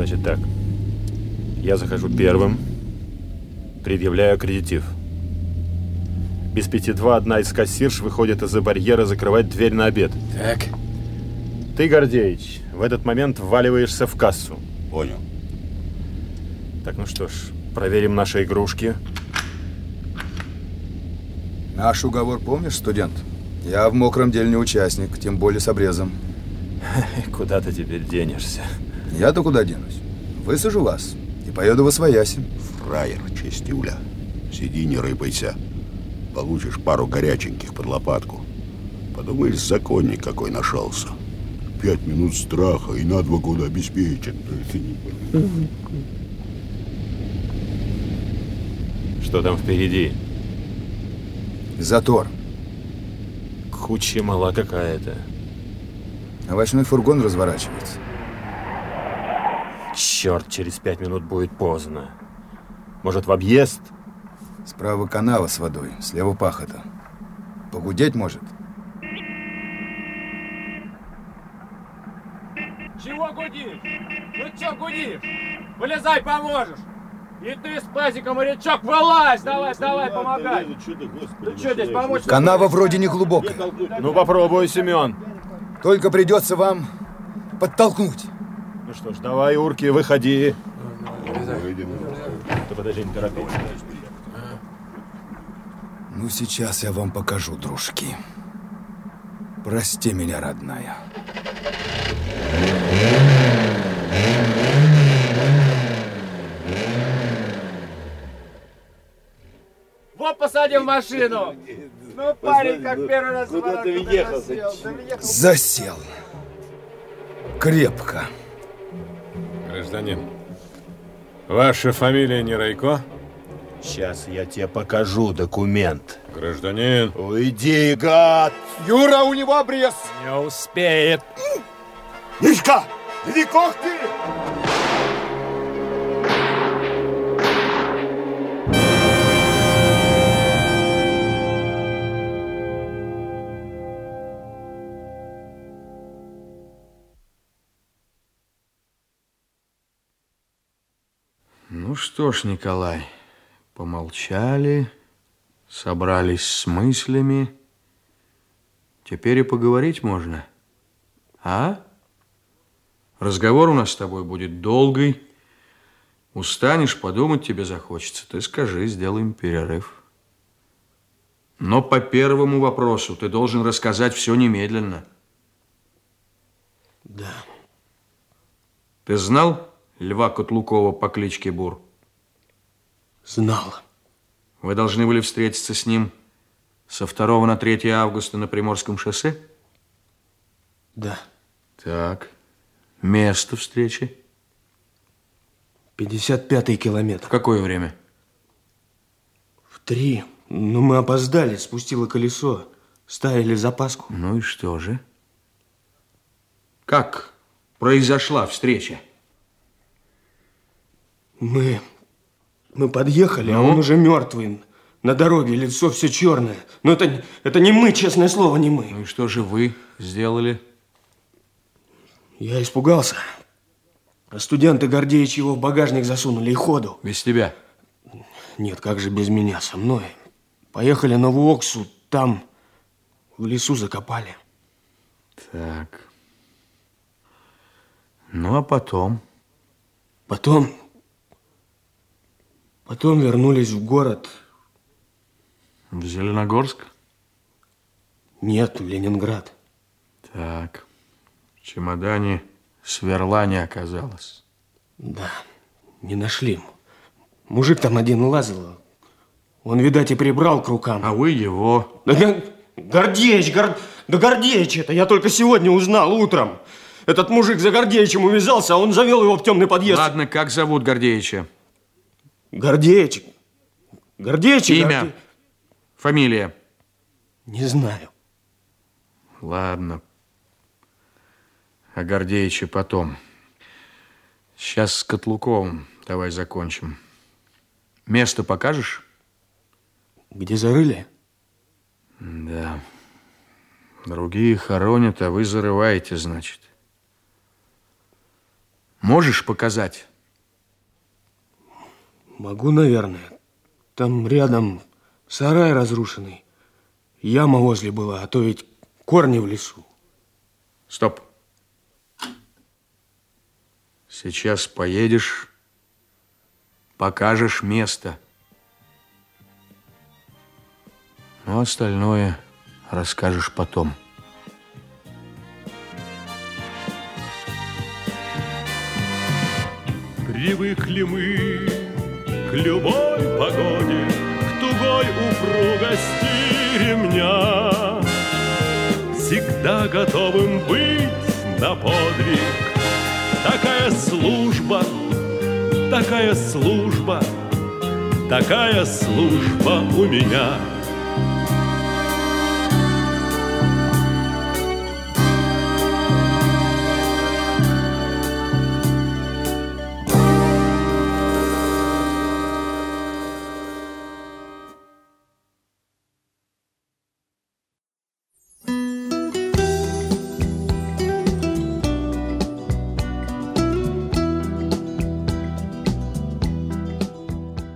Значит так. Я захожу первым, предъявляю аккредитив. Без пяти два одна из кассирш выходит из-за барьера закрывать дверь на обед. Так. Ты, Гордеевич, в этот момент вваливаешься в кассу. Понял. Так, ну что ж, проверим наши игрушки. Наш уговор помнишь, студент? Я в мокром деле не участник, тем более с обрезом. Куда ты теперь денешься? Я-то куда денусь? Высажу вас и поеду во свояси. Фраер, чистюля. Сиди, не рыпайся. Получишь пару горяченьких под лопатку. Подумаешь, законник какой нашелся. Пять минут страха и на два года обеспечен. Что там впереди? Затор. Куча мала какая-то. Овощной фургон разворачивается. Черт, через пять минут будет поздно. Может, в объезд? Справа канава с водой, слева пахота. Погудеть может? Чего гудишь? Ну чё гудишь? Вылезай, поможешь! И ты с пазиком, морячок, вылазь! Давай, давай, помогай! Ну чё здесь помочь? Канава вроде не глубокая. Ну попробуй, Семен. Только придется вам подтолкнуть. Ну что ж, давай, урки, выходи. Ты подожди, не торопись. Ну, сейчас я вам покажу, дружки. Прости меня, родная. Вот посадим в машину! Ну, парень, как первый раз Куда ты в въехал? засел, да въехал. Засел. Крепко. Гражданин, ваша фамилия не Райко? Сейчас я тебе покажу документ. Гражданин. Уйди, гад! Юра, у него обрез! Не успеет. Мишка, иди когти! Что ж, Николай, помолчали, собрались с мыслями. Теперь и поговорить можно. А? Разговор у нас с тобой будет долгий. Устанешь, подумать тебе захочется. Ты скажи, сделаем перерыв. Но по первому вопросу ты должен рассказать все немедленно. Да. Ты знал Льва Котлукова по кличке Бур? Знал. Вы должны были встретиться с ним со 2 на 3 августа на Приморском шоссе? Да. Так. Место встречи? 55-й километр. В какое время? В три. Ну, мы опоздали, спустило колесо. Ставили запаску. Ну и что же? Как произошла встреча? Мы... Мы подъехали, а Ну? он уже мертвый. На дороге лицо все черное. Но это, это не мы, честное слово, не мы. Ну и что же вы сделали? Я испугался. А студенты Гордеич его в багажник засунули и ходу. Без тебя? Нет, как же без меня, со мной. Поехали на Вуоксу, там в лесу закопали. Так. Ну, а потом? Потом... Потом вернулись в город. В Зеленогорск? Нет, в Ленинград. Так. В чемодане сверла не оказалось. Да, не нашли. Мужик там один лазил. Он, видать, и прибрал к рукам. А вы его... Да, Гор- Гордеич, Гор... да Гордеич это, я только сегодня узнал утром. Этот мужик за Гордеичем увязался, а он завел его в темный подъезд. Ладно, как зовут Гордеича? Гордеич. и Имя? Горде- Фамилия? Не знаю. Ладно. О Гордеиче потом. Сейчас с Котлуковым давай закончим. Место покажешь? Где зарыли? Да. Другие хоронят, а вы зарываете, значит. Можешь показать? Могу, наверное. Там рядом сарай разрушенный. Яма возле была, а то ведь корни в лесу. Стоп. Сейчас поедешь, покажешь место. Но остальное расскажешь потом. Привыкли мы к любой погоде, к тугой упругости ремня, всегда готовым быть на подвиг. Такая служба, такая служба, такая служба у меня.